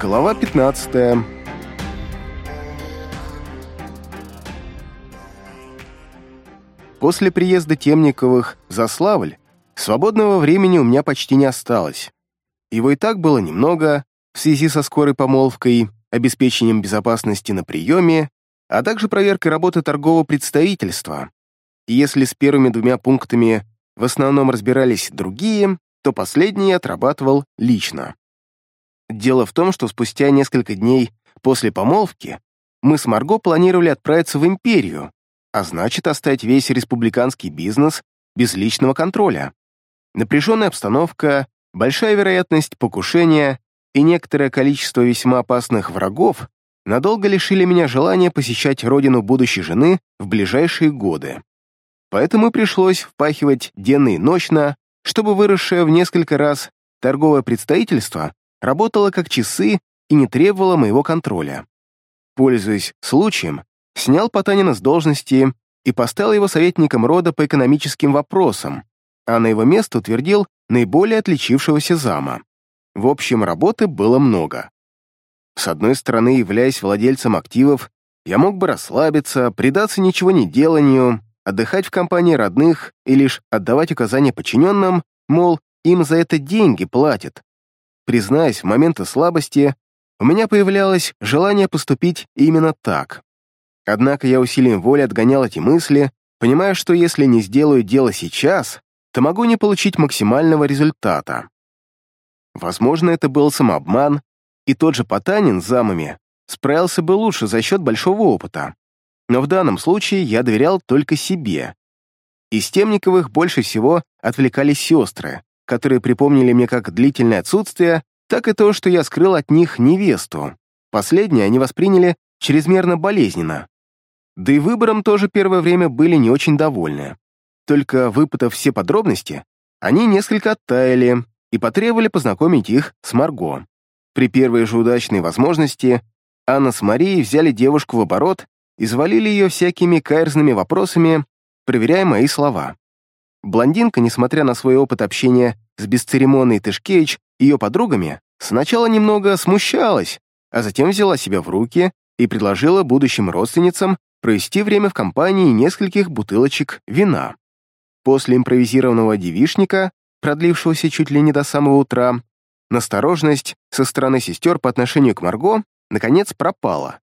Глава 15 После приезда Темниковых за Славль свободного времени у меня почти не осталось. Его и так было немного в связи со скорой помолвкой, обеспечением безопасности на приеме, а также проверкой работы торгового представительства. И если с первыми двумя пунктами в основном разбирались другие, то последние отрабатывал лично. Дело в том, что спустя несколько дней после помолвки мы с Марго планировали отправиться в Империю, а значит оставить весь республиканский бизнес без личного контроля. Напряженная обстановка, большая вероятность покушения и некоторое количество весьма опасных врагов надолго лишили меня желания посещать родину будущей жены в ближайшие годы. Поэтому пришлось впахивать денно и ночно, чтобы выросшее в несколько раз торговое представительство работало как часы и не требовало моего контроля. Пользуясь случаем, снял Потанина с должности и поставил его советником рода по экономическим вопросам, а на его место утвердил наиболее отличившегося зама. В общем, работы было много. С одной стороны, являясь владельцем активов, я мог бы расслабиться, предаться ничего не деланию, отдыхать в компании родных и лишь отдавать указания подчиненным, мол, им за это деньги платят. Признаюсь, в моменты слабости у меня появлялось желание поступить именно так. Однако я усилием воли отгонял эти мысли, понимая, что если не сделаю дело сейчас, то могу не получить максимального результата. Возможно, это был самообман, и тот же Потанин с замами справился бы лучше за счет большого опыта но в данном случае я доверял только себе. Из Темниковых больше всего отвлекались сестры, которые припомнили мне как длительное отсутствие, так и то, что я скрыл от них невесту. Последнее они восприняли чрезмерно болезненно. Да и выбором тоже первое время были не очень довольны. Только выпытав все подробности, они несколько оттаяли и потребовали познакомить их с Марго. При первой же удачной возможности Анна с Марией взяли девушку в оборот и завалили ее всякими каверзными вопросами, проверяя мои слова. Блондинка, несмотря на свой опыт общения с бесцеремонной Тышкевич ее подругами, сначала немного смущалась, а затем взяла себя в руки и предложила будущим родственницам провести время в компании нескольких бутылочек вина. После импровизированного девишника, продлившегося чуть ли не до самого утра, насторожность со стороны сестер по отношению к Марго наконец пропала.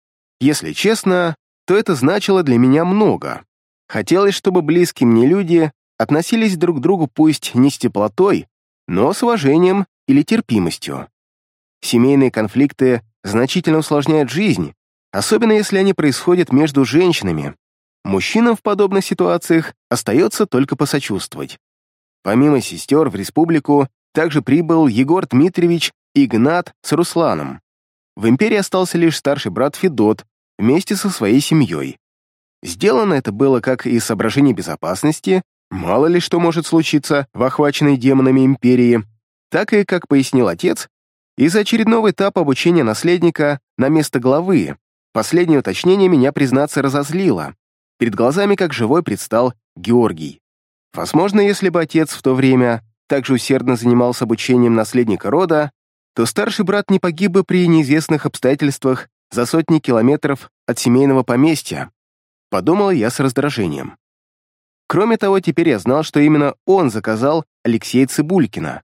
Если честно, то это значило для меня много. Хотелось, чтобы близкие мне люди относились друг к другу пусть не с теплотой, но с уважением или терпимостью. Семейные конфликты значительно усложняют жизнь, особенно если они происходят между женщинами. Мужчинам в подобных ситуациях остается только посочувствовать. Помимо сестер в республику также прибыл Егор Дмитриевич и Игнат с Русланом. В империи остался лишь старший брат Федот, вместе со своей семьей. Сделано это было как из соображений безопасности, мало ли что может случиться в охваченной демонами империи, так и, как пояснил отец, из очередного этапа обучения наследника на место главы. Последнее уточнение меня, признаться, разозлило. Перед глазами как живой предстал Георгий. Возможно, если бы отец в то время также усердно занимался обучением наследника рода, то старший брат не погиб бы при неизвестных обстоятельствах за сотни километров от семейного поместья, подумал я с раздражением. Кроме того, теперь я знал, что именно он заказал Алексея Цибулькина.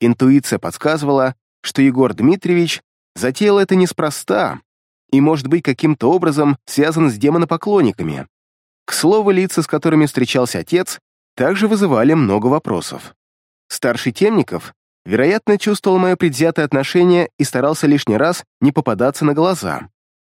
Интуиция подсказывала, что Егор Дмитриевич затеял это неспроста и, может быть, каким-то образом связан с демонопоклонниками. К слову, лица, с которыми встречался отец, также вызывали много вопросов. Старший Темников вероятно, чувствовал мое предвзятое отношение и старался лишний раз не попадаться на глаза.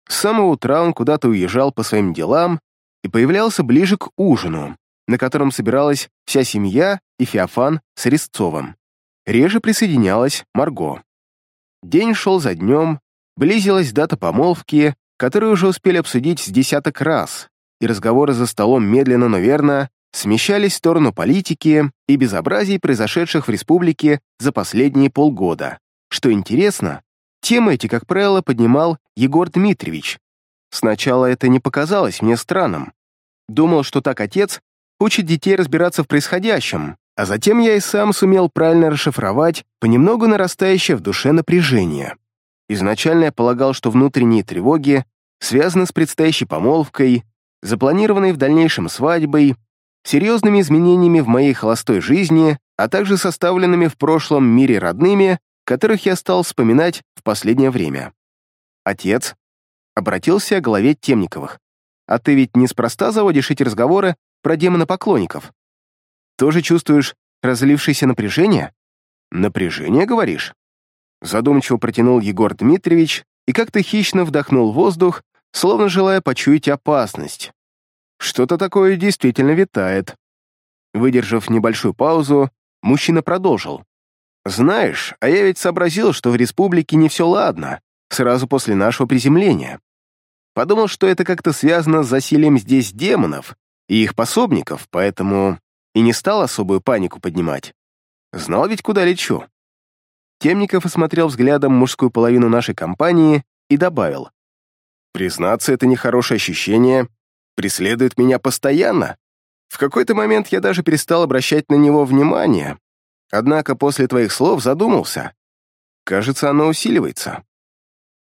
С самого утра он куда-то уезжал по своим делам и появлялся ближе к ужину, на котором собиралась вся семья и Феофан с Резцовым. Реже присоединялась Марго. День шел за днем, близилась дата помолвки, которую уже успели обсудить с десяток раз, и разговоры за столом медленно, но верно смещались в сторону политики и безобразий, произошедших в республике за последние полгода. Что интересно, темы эти, как правило, поднимал Егор Дмитриевич. Сначала это не показалось мне странным. Думал, что так отец учит детей разбираться в происходящем, а затем я и сам сумел правильно расшифровать понемногу нарастающее в душе напряжение. Изначально я полагал, что внутренние тревоги связаны с предстоящей помолвкой, запланированной в дальнейшем свадьбой, серьезными изменениями в моей холостой жизни, а также составленными в прошлом мире родными, которых я стал вспоминать в последнее время. Отец обратился к главе Темниковых. «А ты ведь неспроста заводишь эти разговоры про демона-поклонников? Тоже чувствуешь разлившееся напряжение? Напряжение, говоришь?» Задумчиво протянул Егор Дмитриевич и как-то хищно вдохнул воздух, словно желая почуять опасность. Что-то такое действительно витает. Выдержав небольшую паузу, мужчина продолжил. «Знаешь, а я ведь сообразил, что в республике не все ладно, сразу после нашего приземления. Подумал, что это как-то связано с засилием здесь демонов и их пособников, поэтому и не стал особую панику поднимать. Знал ведь, куда лечу. Темников осмотрел взглядом мужскую половину нашей компании и добавил. «Признаться, это нехорошее ощущение преследует меня постоянно. В какой-то момент я даже перестал обращать на него внимание, однако после твоих слов задумался. Кажется, оно усиливается».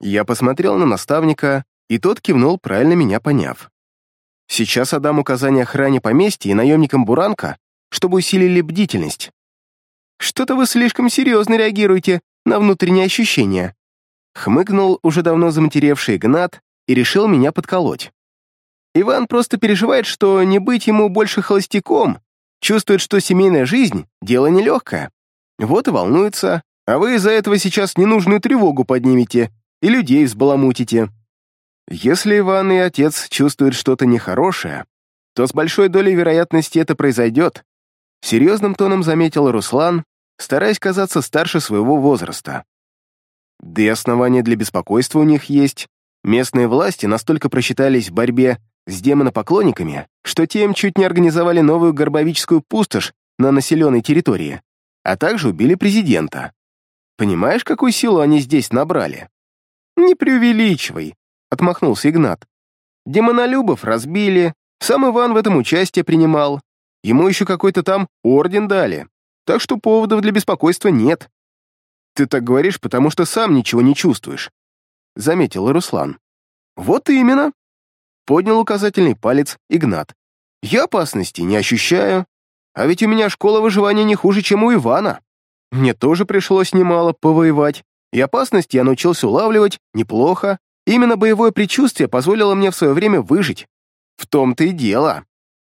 Я посмотрел на наставника, и тот кивнул, правильно меня поняв. Сейчас отдам указание охране поместья и наемникам Буранка, чтобы усилили бдительность. Что-то вы слишком серьезно реагируете на внутренние ощущения. Хмыкнул уже давно заматеревший Игнат и решил меня подколоть. Иван просто переживает, что не быть ему больше холостяком, чувствует, что семейная жизнь — дело нелегкое. Вот и волнуется, а вы из-за этого сейчас ненужную тревогу поднимете и людей взбаламутите. Если Иван и отец чувствуют что-то нехорошее, то с большой долей вероятности это произойдет, Серьезным тоном заметил Руслан, стараясь казаться старше своего возраста. Да и основания для беспокойства у них есть. Местные власти настолько просчитались в борьбе с демонопоклонниками, что те им чуть не организовали новую горбовическую пустошь на населенной территории, а также убили президента. Понимаешь, какую силу они здесь набрали? Не преувеличивай, отмахнулся Игнат. Демонолюбов разбили, сам Иван в этом участие принимал, Ему еще какой-то там орден дали, так что поводов для беспокойства нет. Ты так говоришь, потому что сам ничего не чувствуешь», — заметил Руслан. «Вот именно», — поднял указательный палец Игнат. «Я опасности не ощущаю, а ведь у меня школа выживания не хуже, чем у Ивана. Мне тоже пришлось немало повоевать, и опасности я научился улавливать неплохо. Именно боевое предчувствие позволило мне в свое время выжить. В том-то и дело.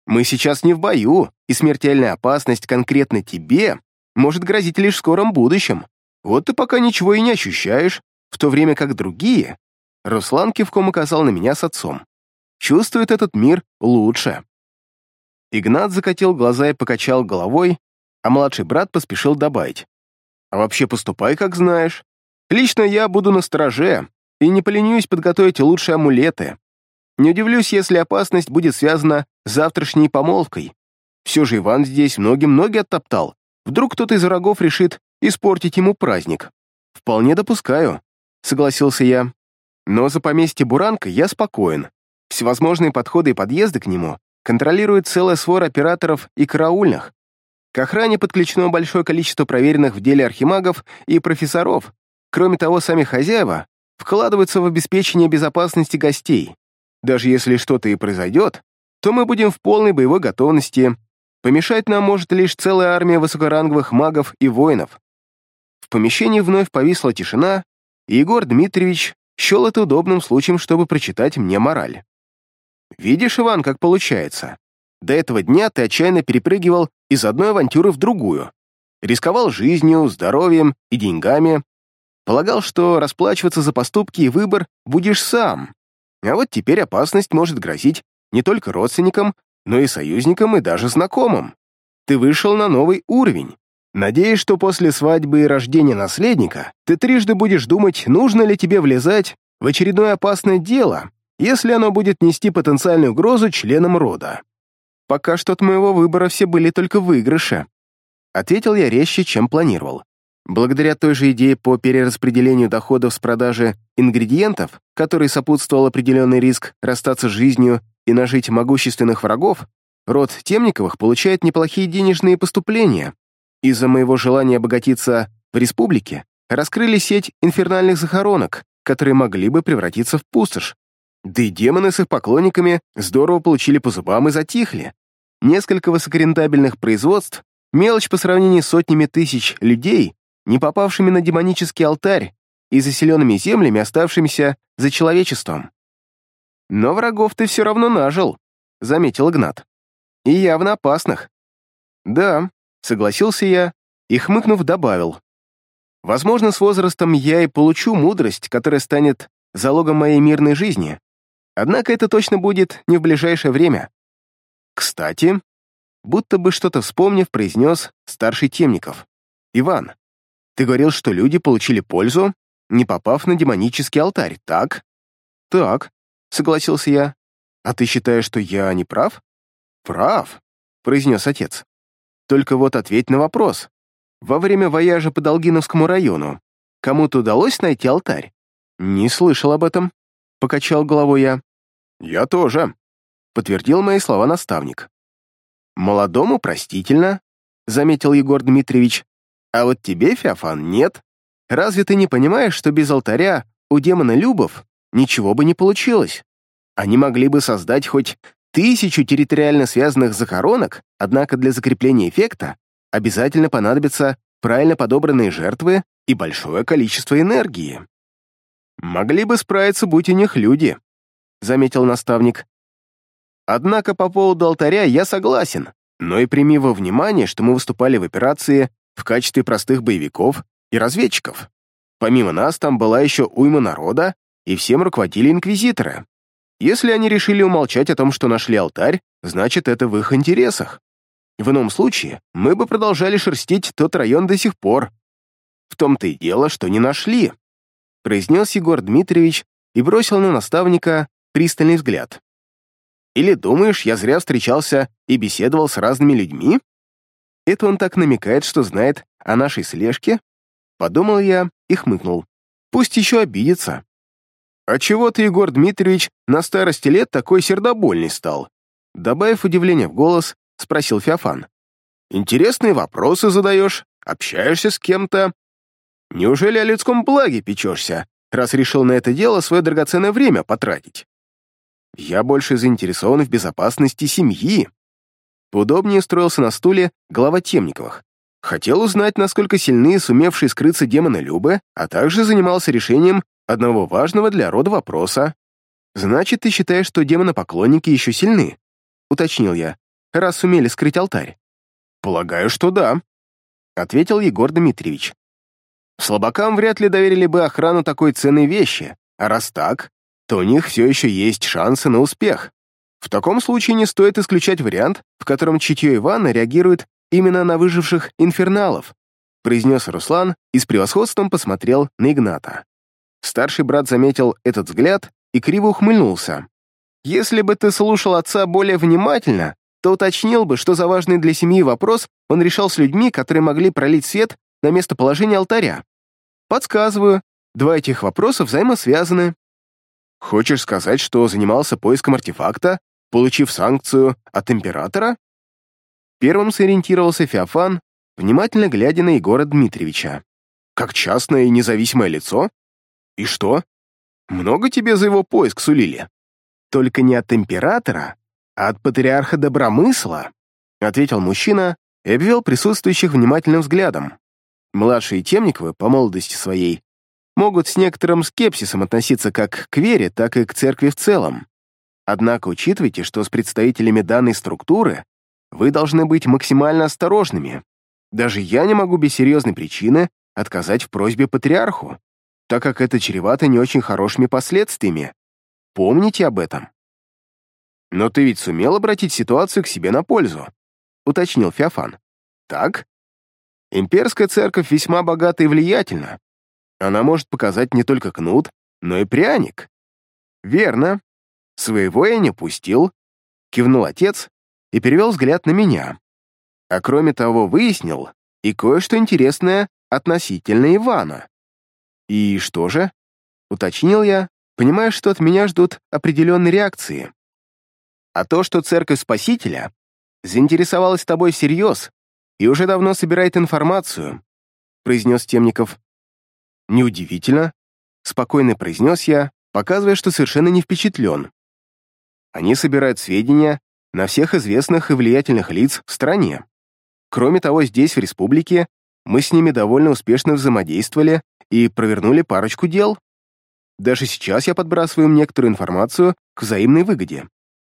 Мы сейчас не в бою, и смертельная опасность конкретно тебе может грозить лишь в скором будущем. Вот ты пока ничего и не ощущаешь, в то время как другие...» Руслан кивком указал на меня с отцом. «Чувствует этот мир лучше». Игнат закатил глаза и покачал головой, а младший брат поспешил добавить. «А вообще поступай, как знаешь. Лично я буду на стороже и не поленюсь подготовить лучшие амулеты. Не удивлюсь, если опасность будет связана с завтрашней помолвкой. Все же Иван здесь многим ноги оттоптал. Вдруг кто-то из врагов решит испортить ему праздник. Вполне допускаю, согласился я. Но за поместье Буранка я спокоен. Всевозможные подходы и подъезды к нему контролирует целая свора операторов и караульных. К охране подключено большое количество проверенных в деле архимагов и профессоров. Кроме того, сами хозяева вкладываются в обеспечение безопасности гостей. Даже если что-то и произойдет, то мы будем в полной боевой готовности. Помешать нам может лишь целая армия высокоранговых магов и воинов. В помещении вновь повисла тишина, и Егор Дмитриевич счел это удобным случаем, чтобы прочитать мне мораль. «Видишь, Иван, как получается? До этого дня ты отчаянно перепрыгивал из одной авантюры в другую. Рисковал жизнью, здоровьем и деньгами. Полагал, что расплачиваться за поступки и выбор будешь сам. А вот теперь опасность может грозить не только родственникам, но и союзникам и даже знакомым. Ты вышел на новый уровень. Надеюсь, что после свадьбы и рождения наследника ты трижды будешь думать, нужно ли тебе влезать в очередное опасное дело, если оно будет нести потенциальную угрозу членам рода. Пока что от моего выбора все были только выигрыши. Ответил я резче, чем планировал. Благодаря той же идее по перераспределению доходов с продажи ингредиентов, которой сопутствовал определенный риск расстаться с жизнью и нажить могущественных врагов, род Темниковых получает неплохие денежные поступления. Из-за моего желания обогатиться в республике раскрыли сеть инфернальных захоронок, которые могли бы превратиться в пустошь. Да и демоны с их поклонниками здорово получили по зубам и затихли. Несколько высокорентабельных производств, мелочь по сравнению с сотнями тысяч людей, не попавшими на демонический алтарь и заселенными землями, оставшимися за человечеством. «Но врагов ты все равно нажил», — заметил Игнат. «И явно опасных». «Да», — согласился я и, хмыкнув, добавил. «Возможно, с возрастом я и получу мудрость, которая станет залогом моей мирной жизни. Однако это точно будет не в ближайшее время. Кстати, будто бы что-то вспомнив, произнес старший Темников. «Иван, ты говорил, что люди получили пользу, не попав на демонический алтарь, так?» «Так», — согласился я. «А ты считаешь, что я не прав?» «Прав», — произнес отец. «Только вот ответь на вопрос. Во время вояжа по Долгиновскому району кому-то удалось найти алтарь?» «Не слышал об этом», — покачал головой я. «Я тоже», — подтвердил мои слова наставник. «Молодому простительно», — заметил Егор Дмитриевич. «А вот тебе, Феофан, нет. Разве ты не понимаешь, что без алтаря у демона Любов ничего бы не получилось? Они могли бы создать хоть тысячу территориально связанных захоронок, однако для закрепления эффекта обязательно понадобятся правильно подобранные жертвы и большое количество энергии. Могли бы справиться, будь у них люди, заметил наставник. Однако по поводу алтаря я согласен, но и прими во внимание, что мы выступали в операции в качестве простых боевиков и разведчиков. Помимо нас там была еще уйма народа, и всем руководили инквизиторы. Если они решили умолчать о том, что нашли алтарь, значит, это в их интересах. В ином случае мы бы продолжали шерстить тот район до сих пор. В том-то и дело, что не нашли, произнес Егор Дмитриевич и бросил на наставника пристальный взгляд. Или думаешь, я зря встречался и беседовал с разными людьми? Это он так намекает, что знает о нашей слежке? Подумал я и хмыкнул. Пусть еще обидится. А чего ты, Егор Дмитриевич, на старости лет такой сердобольный стал? Добавив удивление в голос, спросил Феофан. Интересные вопросы задаешь, общаешься с кем-то. Неужели о людском благе печешься, раз решил на это дело свое драгоценное время потратить? Я больше заинтересован в безопасности семьи. Поудобнее устроился на стуле глава Темниковых. Хотел узнать, насколько сильны сумевшие скрыться демоны Любы, а также занимался решением одного важного для рода вопроса. «Значит, ты считаешь, что демонопоклонники еще сильны?» — уточнил я, раз сумели скрыть алтарь. «Полагаю, что да», — ответил Егор Дмитриевич. «Слабакам вряд ли доверили бы охрану такой ценной вещи, а раз так, то у них все еще есть шансы на успех. В таком случае не стоит исключать вариант, в котором чутье Ивана реагирует именно на выживших инферналов, произнес Руслан и с превосходством посмотрел на Игната. Старший брат заметил этот взгляд и криво ухмыльнулся. «Если бы ты слушал отца более внимательно, то уточнил бы, что за важный для семьи вопрос он решал с людьми, которые могли пролить свет на местоположение алтаря. Подсказываю, два этих вопроса взаимосвязаны. Хочешь сказать, что занимался поиском артефакта, получив санкцию от императора? Первым сориентировался Феофан, внимательно глядя на Егора Дмитриевича. Как частное и независимое лицо? И что? Много тебе за его поиск сулили? Только не от императора, а от патриарха Добромысла, ответил мужчина и обвел присутствующих внимательным взглядом. Младшие Темниковы, по молодости своей, могут с некоторым скепсисом относиться как к вере, так и к церкви в целом. Однако учитывайте, что с представителями данной структуры вы должны быть максимально осторожными. Даже я не могу без серьезной причины отказать в просьбе патриарху, так как это чревато не очень хорошими последствиями. Помните об этом. Но ты ведь сумел обратить ситуацию к себе на пользу, уточнил Феофан. Так? Имперская церковь весьма богата и влиятельна, она может показать не только кнут, но и пряник. Верно. Своего я не пустил, кивнул отец и перевел взгляд на меня. А кроме того, выяснил и кое-что интересное относительно Ивана. И что же? Уточнил я, понимая, что от меня ждут определенные реакции. А то, что церковь Спасителя заинтересовалась тобой всерьез и уже давно собирает информацию, произнес Темников. Неудивительно, спокойно произнес я, показывая, что совершенно не впечатлен. Они собирают сведения на всех известных и влиятельных лиц в стране. Кроме того, здесь, в республике, мы с ними довольно успешно взаимодействовали и провернули парочку дел. Даже сейчас я подбрасываю им некоторую информацию к взаимной выгоде.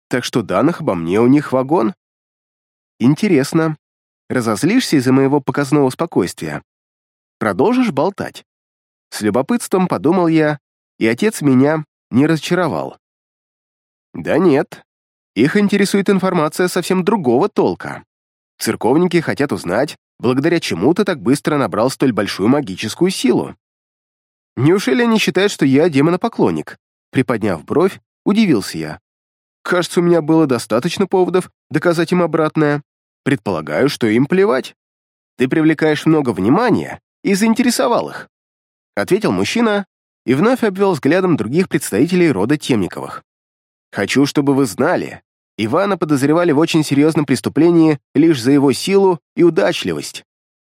Так что данных обо мне у них вагон. Интересно, разозлишься из-за моего показного спокойствия? Продолжишь болтать? С любопытством подумал я, и отец меня не разочаровал. Да нет, их интересует информация совсем другого толка. Церковники хотят узнать, благодаря чему ты так быстро набрал столь большую магическую силу. Неужели они считают, что я демонопоклонник? Приподняв бровь, удивился я. Кажется, у меня было достаточно поводов доказать им обратное. Предполагаю, что им плевать. Ты привлекаешь много внимания и заинтересовал их. Ответил мужчина и вновь обвел взглядом других представителей рода Темниковых. Хочу, чтобы вы знали, Ивана подозревали в очень серьезном преступлении лишь за его силу и удачливость.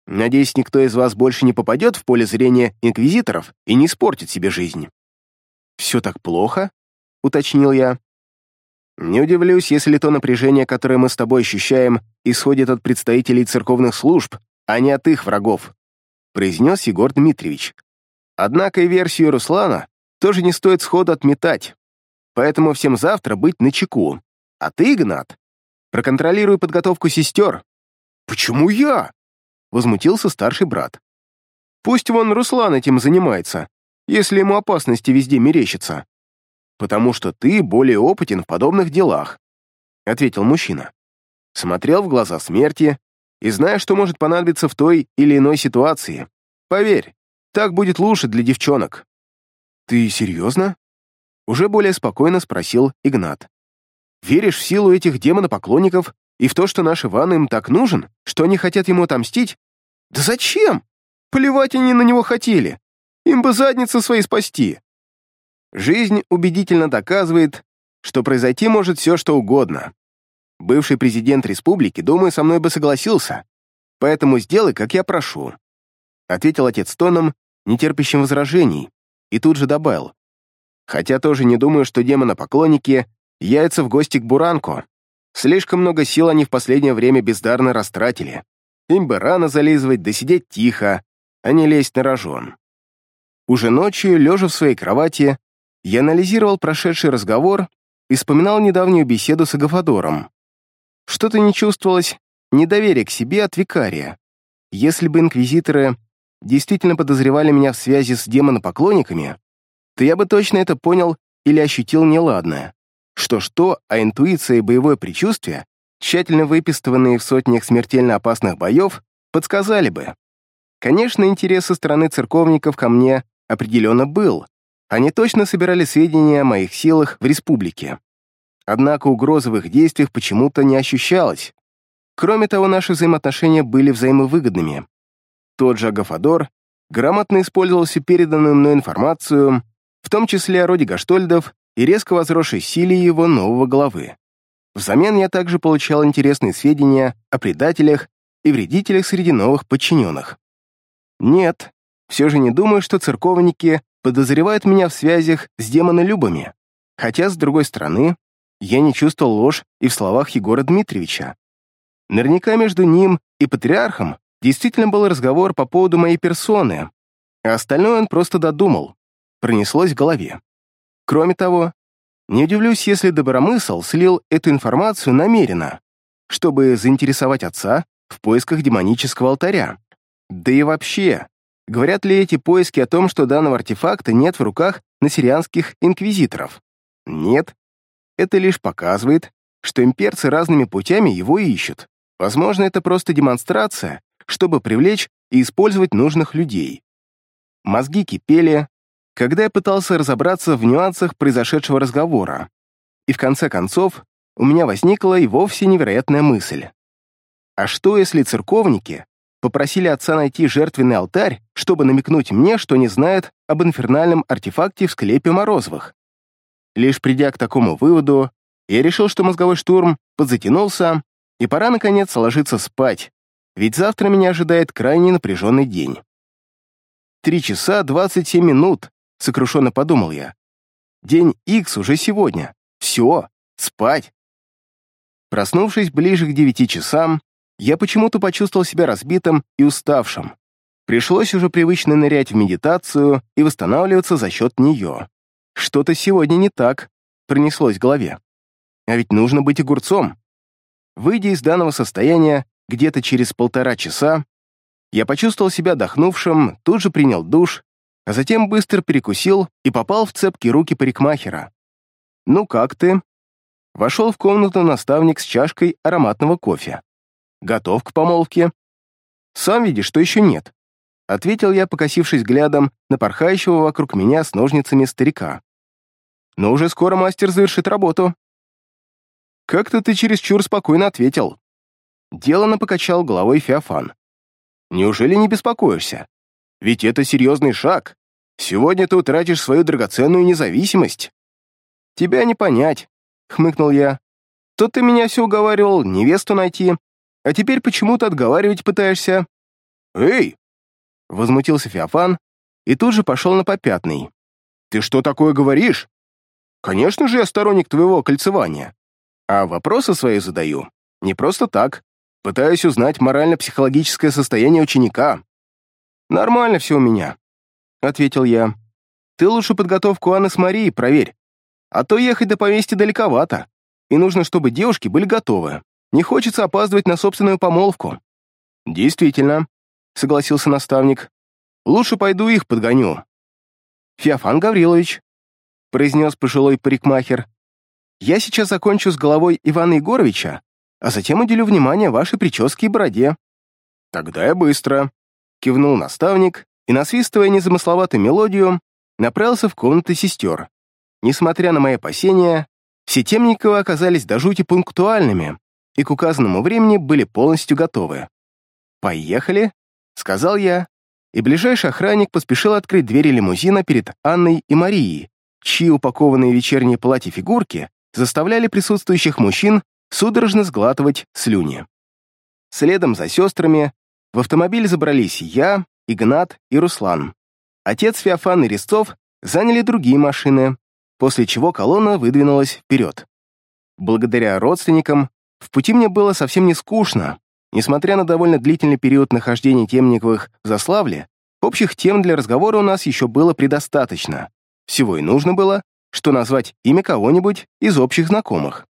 Надеюсь, никто из вас больше не попадет в поле зрения инквизиторов и не испортит себе жизнь. «Все так плохо?» — уточнил я. «Не удивлюсь, если то напряжение, которое мы с тобой ощущаем, исходит от представителей церковных служб, а не от их врагов», — произнес Егор Дмитриевич. «Однако и версию Руслана тоже не стоит сходу отметать, поэтому всем завтра быть начеку. А ты, Игнат, проконтролируй подготовку сестер. Почему я? Возмутился старший брат. Пусть вон Руслан этим занимается, если ему опасности везде мерещится. Потому что ты более опытен в подобных делах, ответил мужчина. Смотрел в глаза смерти и знаешь, что может понадобиться в той или иной ситуации. Поверь, так будет лучше для девчонок. Ты серьезно? Уже более спокойно спросил Игнат. Веришь в силу этих демонопоклонников и в то, что наш Иван им так нужен, что они хотят ему отомстить? Да зачем? Плевать они на него хотели. Им бы задницы свои спасти. Жизнь убедительно доказывает, что произойти может все, что угодно. Бывший президент республики, думаю, со мной бы согласился. Поэтому сделай, как я прошу. Ответил отец тоном, нетерпящим возражений, и тут же добавил. Хотя тоже не думаю, что демонопоклонники Яйца в гости к Буранку. Слишком много сил они в последнее время бездарно растратили. Им бы рано зализывать, да сидеть тихо, а не лезть на рожон. Уже ночью, лежа в своей кровати, я анализировал прошедший разговор и вспоминал недавнюю беседу с Агафадором. Что-то не чувствовалось недоверие к себе от викария. Если бы инквизиторы действительно подозревали меня в связи с демонопоклонниками, то я бы точно это понял или ощутил неладное. Что-что, а интуиция и боевое предчувствие, тщательно выпистыванные в сотнях смертельно опасных боев, подсказали бы. Конечно, интерес со стороны церковников ко мне определенно был. Они точно собирали сведения о моих силах в республике. Однако угрозы в их действиях почему-то не ощущалось. Кроме того, наши взаимоотношения были взаимовыгодными. Тот же Агафадор грамотно использовал всю переданную мной информацию, в том числе о роде Гаштольдов и резко возросшей силе его нового главы. Взамен я также получал интересные сведения о предателях и вредителях среди новых подчиненных. Нет, все же не думаю, что церковники подозревают меня в связях с демонолюбами, хотя, с другой стороны, я не чувствовал ложь и в словах Егора Дмитриевича. Наверняка между ним и патриархом действительно был разговор по поводу моей персоны, а остальное он просто додумал, пронеслось в голове. Кроме того, не удивлюсь, если Добромысл слил эту информацию намеренно, чтобы заинтересовать отца в поисках демонического алтаря. Да и вообще, говорят ли эти поиски о том, что данного артефакта нет в руках насирианских инквизиторов? Нет. Это лишь показывает, что имперцы разными путями его ищут. Возможно, это просто демонстрация, чтобы привлечь и использовать нужных людей. Мозги кипели, когда я пытался разобраться в нюансах произошедшего разговора. И в конце концов, у меня возникла и вовсе невероятная мысль. А что, если церковники попросили отца найти жертвенный алтарь, чтобы намекнуть мне, что не знает об инфернальном артефакте в склепе Морозовых? Лишь придя к такому выводу, я решил, что мозговой штурм подзатянулся, и пора, наконец, ложиться спать, ведь завтра меня ожидает крайне напряженный день. Три часа двадцать семь минут, сокрушенно подумал я. День Икс уже сегодня. Все, спать. Проснувшись ближе к девяти часам, я почему-то почувствовал себя разбитым и уставшим. Пришлось уже привычно нырять в медитацию и восстанавливаться за счет нее. Что-то сегодня не так, пронеслось в голове. А ведь нужно быть огурцом. Выйдя из данного состояния где-то через полтора часа, я почувствовал себя отдохнувшим, тут же принял душ, а затем быстро перекусил и попал в цепкие руки парикмахера. «Ну как ты?» Вошел в комнату наставник с чашкой ароматного кофе. «Готов к помолвке?» «Сам видишь, что еще нет», — ответил я, покосившись взглядом на порхающего вокруг меня с ножницами старика. «Но уже скоро мастер завершит работу». «Как-то ты чересчур спокойно ответил». Делано покачал головой Феофан. «Неужели не беспокоишься? Ведь это серьезный шаг. Сегодня ты утратишь свою драгоценную независимость». «Тебя не понять», — хмыкнул я. «То ты меня все уговаривал невесту найти, а теперь почему-то отговаривать пытаешься». «Эй!» — возмутился Феофан и тут же пошел на попятный. «Ты что такое говоришь? Конечно же я сторонник твоего кольцевания. А вопросы свои задаю не просто так. Пытаюсь узнать морально-психологическое состояние ученика. Нормально все у меня, — ответил я. Ты лучше подготовку Анны с Марией проверь. А то ехать до поместья далековато, и нужно, чтобы девушки были готовы. Не хочется опаздывать на собственную помолвку. Действительно, — согласился наставник. Лучше пойду их подгоню. Феофан Гаврилович, — произнес пожилой парикмахер, я сейчас закончу с головой Ивана Егоровича, а затем уделю внимание вашей прическе и бороде». «Тогда я быстро», — кивнул наставник и, насвистывая незамысловатую мелодию, направился в комнаты сестер. Несмотря на мои опасения, все Темниковы оказались до жути пунктуальными и к указанному времени были полностью готовы. «Поехали», — сказал я, и ближайший охранник поспешил открыть двери лимузина перед Анной и Марией, чьи упакованные вечерние платья фигурки заставляли присутствующих мужчин судорожно сглатывать слюни. Следом за сестрами в автомобиль забрались я, Игнат и Руслан. Отец Феофан и Резцов заняли другие машины, после чего колонна выдвинулась вперед. Благодаря родственникам в пути мне было совсем не скучно. Несмотря на довольно длительный период нахождения Темниковых в Заславле, общих тем для разговора у нас еще было предостаточно. Всего и нужно было, что назвать имя кого-нибудь из общих знакомых.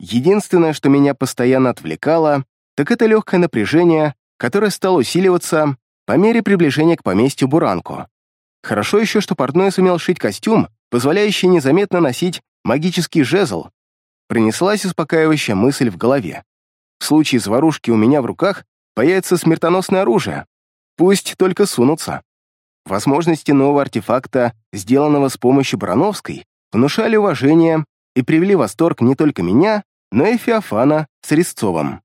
Единственное, что меня постоянно отвлекало, так это легкое напряжение, которое стало усиливаться по мере приближения к поместью Буранку. Хорошо еще, что портной сумел шить костюм, позволяющий незаметно носить магический жезл. Принеслась успокаивающая мысль в голове. В случае заварушки у меня в руках появится смертоносное оружие. Пусть только сунутся. Возможности нового артефакта, сделанного с помощью Барановской, внушали уважение и привели восторг не только меня, но и Феофана с Резцовым.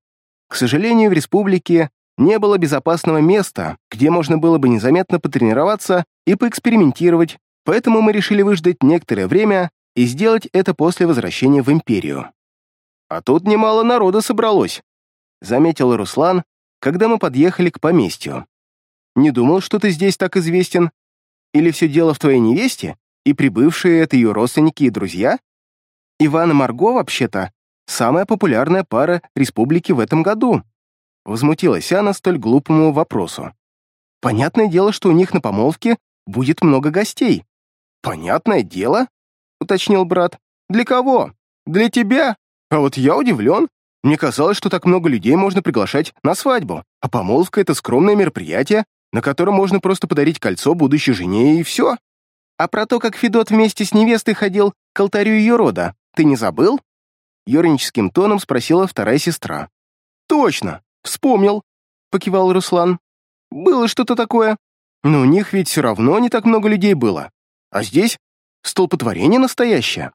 К сожалению, в республике не было безопасного места, где можно было бы незаметно потренироваться и поэкспериментировать, поэтому мы решили выждать некоторое время и сделать это после возвращения в Империю. «А тут немало народа собралось», — заметил Руслан, когда мы подъехали к поместью. «Не думал, что ты здесь так известен. Или все дело в твоей невесте, и прибывшие — это ее родственники и друзья?» Иван и Марго, вообще-то, самая популярная пара республики в этом году. Возмутилась она столь глупому вопросу. Понятное дело, что у них на помолвке будет много гостей. Понятное дело, уточнил брат. Для кого? Для тебя? А вот я удивлен. Мне казалось, что так много людей можно приглашать на свадьбу, а помолвка — это скромное мероприятие, на котором можно просто подарить кольцо будущей жене и все. А про то, как Федот вместе с невестой ходил к алтарю ее рода, ты не забыл?» Ёрническим тоном спросила вторая сестра. «Точно, вспомнил», — покивал Руслан. «Было что-то такое. Но у них ведь все равно не так много людей было. А здесь столпотворение настоящее».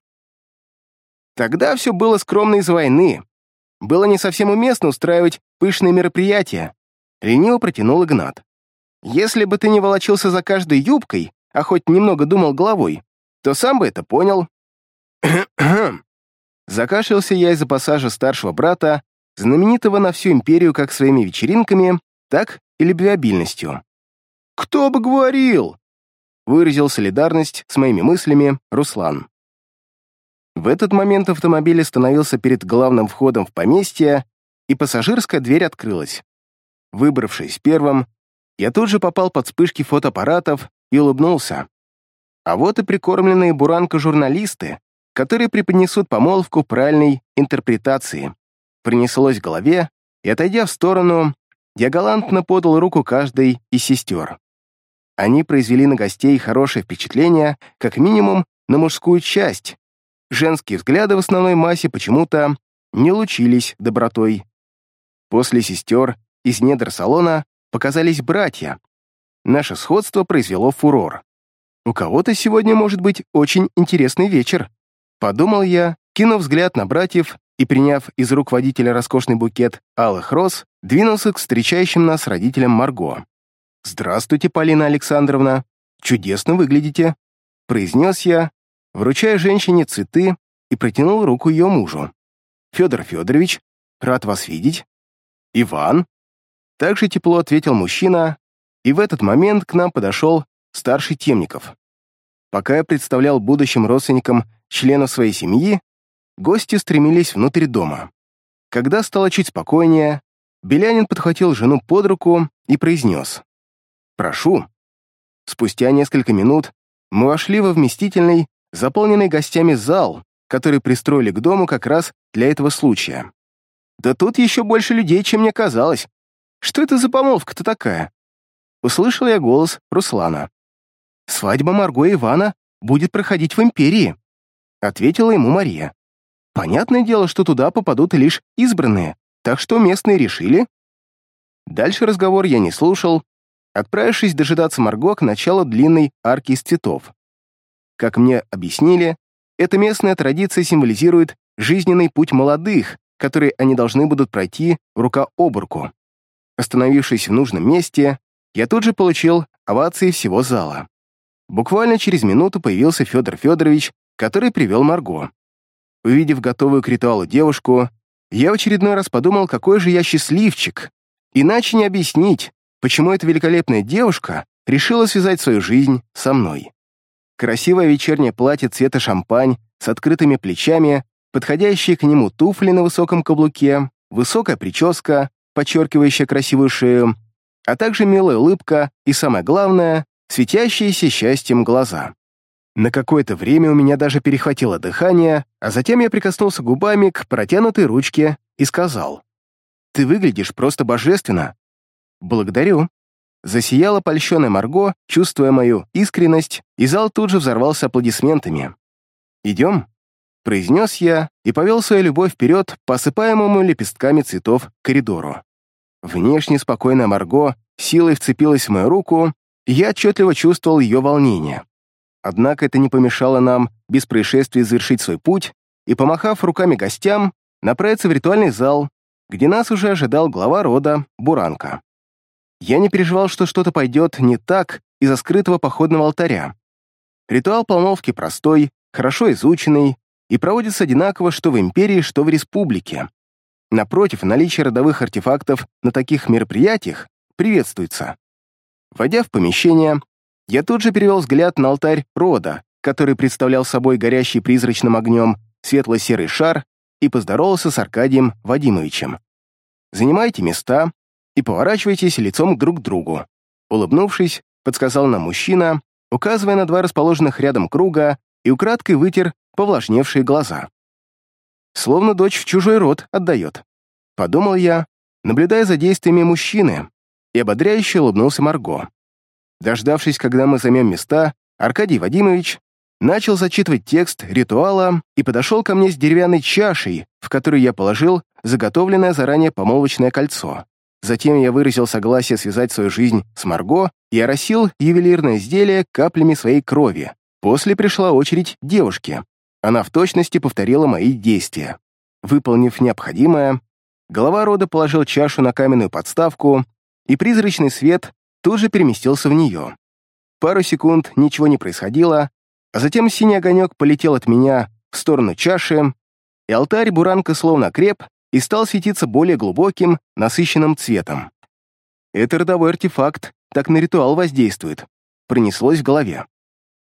Тогда все было скромно из войны. Было не совсем уместно устраивать пышные мероприятия. Лениво протянул Игнат. Если бы ты не волочился за каждой юбкой, а хоть немного думал головой, то сам бы это понял. Закашлялся я из-за пассажа старшего брата, знаменитого на всю империю как своими вечеринками, так и любвеобильностью. «Кто бы говорил!» выразил солидарность с моими мыслями Руслан. В этот момент автомобиль остановился перед главным входом в поместье, и пассажирская дверь открылась. Выбравшись первым, я тут же попал под вспышки фотоаппаратов и улыбнулся. А вот и прикормленные буранка-журналисты, которые преподнесут помолвку правильной интерпретации. Принеслось в голове, и, отойдя в сторону, я галантно подал руку каждой из сестер. Они произвели на гостей хорошее впечатление, как минимум, на мужскую часть. Женские взгляды в основной массе почему-то не лучились добротой. После сестер из недр салона показались братья. Наше сходство произвело фурор. У кого-то сегодня может быть очень интересный вечер. Подумал я, кинув взгляд на братьев и, приняв из рук водителя роскошный букет алых роз, двинулся к встречающим нас родителям Марго. «Здравствуйте, Полина Александровна. Чудесно выглядите», — произнес я, вручая женщине цветы и протянул руку ее мужу. «Федор Федорович, рад вас видеть». «Иван?» Также тепло ответил мужчина, и в этот момент к нам подошел старший Темников. Пока я представлял будущим родственникам членов своей семьи, гости стремились внутрь дома. Когда стало чуть спокойнее, Белянин подхватил жену под руку и произнес «Прошу». Спустя несколько минут мы вошли во вместительный, заполненный гостями зал, который пристроили к дому как раз для этого случая. Да тут еще больше людей, чем мне казалось. Что это за помолвка-то такая? Услышал я голос Руслана. «Свадьба Марго и Ивана будет проходить в Империи», ответила ему Мария. «Понятное дело, что туда попадут лишь избранные, так что местные решили». Дальше разговор я не слушал, отправившись дожидаться Марго к началу длинной арки из цветов. Как мне объяснили, эта местная традиция символизирует жизненный путь молодых, который они должны будут пройти рука об руку. Остановившись в нужном месте, я тут же получил овации всего зала. Буквально через минуту появился Федор Федорович, который привел Марго. Увидев готовую к ритуалу девушку, я в очередной раз подумал, какой же я счастливчик. Иначе не объяснить, почему эта великолепная девушка решила связать свою жизнь со мной. Красивое вечернее платье цвета шампань с открытыми плечами, подходящие к нему туфли на высоком каблуке, высокая прическа, подчеркивающая красивую шею, а также милая улыбка и, самое главное, светящиеся счастьем глаза. На какое-то время у меня даже перехватило дыхание, а затем я прикоснулся губами к протянутой ручке и сказал, «Ты выглядишь просто божественно». «Благодарю», Засияла польщенная Марго, чувствуя мою искренность, и зал тут же взорвался аплодисментами. «Идем?» — произнес я и повел свою любовь вперед по осыпаемому лепестками цветов коридору. Внешне спокойная Марго силой вцепилась в мою руку, и я отчетливо чувствовал ее волнение. Однако это не помешало нам без происшествий завершить свой путь и, помахав руками гостям, направиться в ритуальный зал, где нас уже ожидал глава рода Буранка. Я не переживал, что что-то пойдет не так из-за скрытого походного алтаря. Ритуал помолвки простой, хорошо изученный и проводится одинаково что в империи, что в республике. Напротив, наличие родовых артефактов на таких мероприятиях приветствуется. Войдя в помещение, я тут же перевел взгляд на алтарь рода, который представлял собой горящий призрачным огнем светло-серый шар, и поздоровался с Аркадием Вадимовичем. «Занимайте места, и поворачивайтесь лицом друг к другу». Улыбнувшись, подсказал нам мужчина, указывая на два расположенных рядом круга и украдкой вытер повлажневшие глаза. Словно дочь в чужой род отдает. Подумал я, наблюдая за действиями мужчины, и ободряюще улыбнулся Марго. Дождавшись, когда мы займем места, Аркадий Вадимович начал зачитывать текст ритуала и подошел ко мне с деревянной чашей, в которую я положил заготовленное заранее помолвочное кольцо. Затем я выразил согласие связать свою жизнь с Марго и оросил ювелирное изделие каплями своей крови. После пришла очередь девушки. Она в точности повторила мои действия. Выполнив необходимое, голова рода положил чашу на каменную подставку, и призрачный свет тут же переместился в нее. Пару секунд ничего не происходило, а затем синий огонек полетел от меня в сторону чаши, и алтарь Буранка словно креп и стал светиться более глубоким, насыщенным цветом. Это родовой артефакт, так на ритуал воздействует. Пронеслось в голове.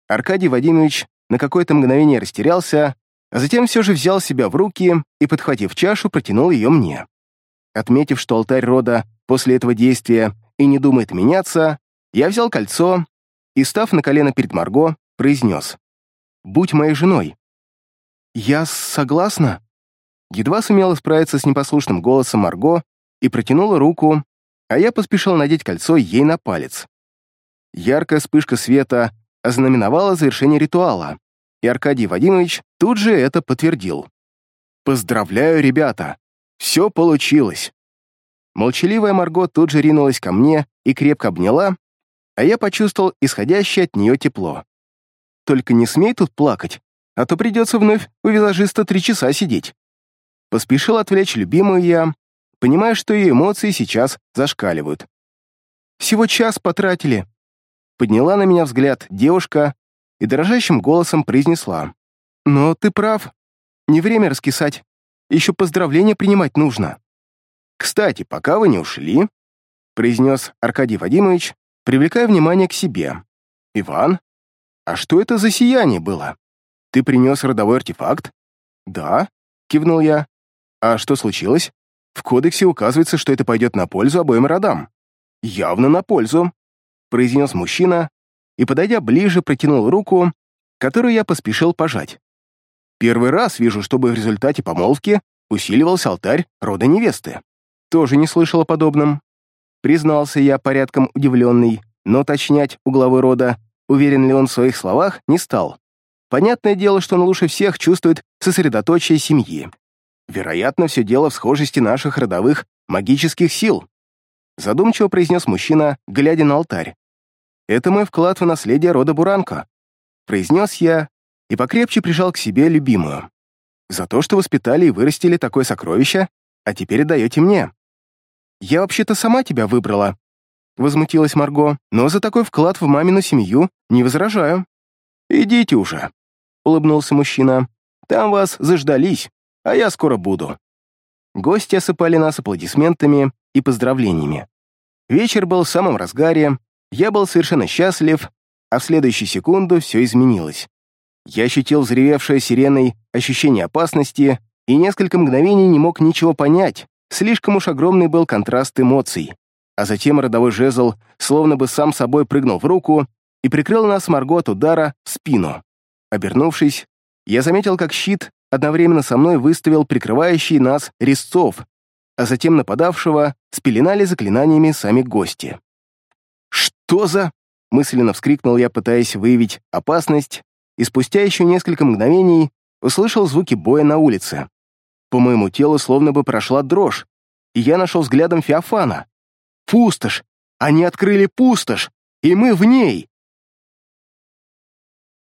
Аркадий Вадимович на какое-то мгновение растерялся, а затем все же взял себя в руки и, подхватив чашу, протянул ее мне. Отметив, что алтарь рода после этого действия и не думает меняться, я взял кольцо и, став на колено перед Марго, произнес «Будь моей женой». «Я согласна?» Едва сумела справиться с непослушным голосом Марго и протянула руку, а я поспешил надеть кольцо ей на палец. Яркая вспышка света ознаменовала завершение ритуала, и Аркадий Вадимович тут же это подтвердил. «Поздравляю, ребята! Все получилось!» Молчаливая Марго тут же ринулась ко мне и крепко обняла, а я почувствовал исходящее от нее тепло. «Только не смей тут плакать, а то придется вновь у визажиста три часа сидеть». Поспешил отвлечь любимую я, понимая, что ее эмоции сейчас зашкаливают. «Всего час потратили», подняла на меня взгляд девушка и дрожащим голосом произнесла. «Но ты прав. Не время раскисать. Еще поздравления принимать нужно». «Кстати, пока вы не ушли», — произнес Аркадий Вадимович, привлекая внимание к себе. «Иван, а что это за сияние было? Ты принес родовой артефакт?» «Да», — кивнул я. «А что случилось? В кодексе указывается, что это пойдет на пользу обоим родам». «Явно на пользу», произнес мужчина и, подойдя ближе, протянул руку, которую я поспешил пожать. Первый раз вижу, чтобы в результате помолвки усиливался алтарь рода невесты. Тоже не слышал о подобном. Признался я порядком удивленный, но уточнять у главы рода, уверен ли он в своих словах, не стал. Понятное дело, что он лучше всех чувствует сосредоточие семьи. Вероятно, все дело в схожести наших родовых магических сил. Задумчиво произнес мужчина, глядя на алтарь. Это мой вклад в наследие рода Буранко», — произнес я и покрепче прижал к себе любимую. «За то, что воспитали и вырастили такое сокровище, а теперь даете мне». «Я вообще-то сама тебя выбрала», — возмутилась Марго, «но за такой вклад в мамину семью не возражаю». «Идите уже», — улыбнулся мужчина. «Там вас заждались, а я скоро буду». Гости осыпали нас аплодисментами и поздравлениями. Вечер был в самом разгаре, я был совершенно счастлив, а в следующую секунду все изменилось. Я ощутил взревевшее сиреной ощущение опасности и несколько мгновений не мог ничего понять, слишком уж огромный был контраст эмоций. А затем родовой жезл словно бы сам собой прыгнул в руку и прикрыл нас Марго от удара в спину. Обернувшись, я заметил, как щит одновременно со мной выставил прикрывающий нас резцов, а затем нападавшего спеленали заклинаниями сами гости. «Что за...» — мысленно вскрикнул я, пытаясь выявить опасность, и спустя еще несколько мгновений услышал звуки боя на улице. По моему телу словно бы прошла дрожь, и я нашел взглядом Феофана. «Пустошь! Они открыли пустошь! И мы в ней!»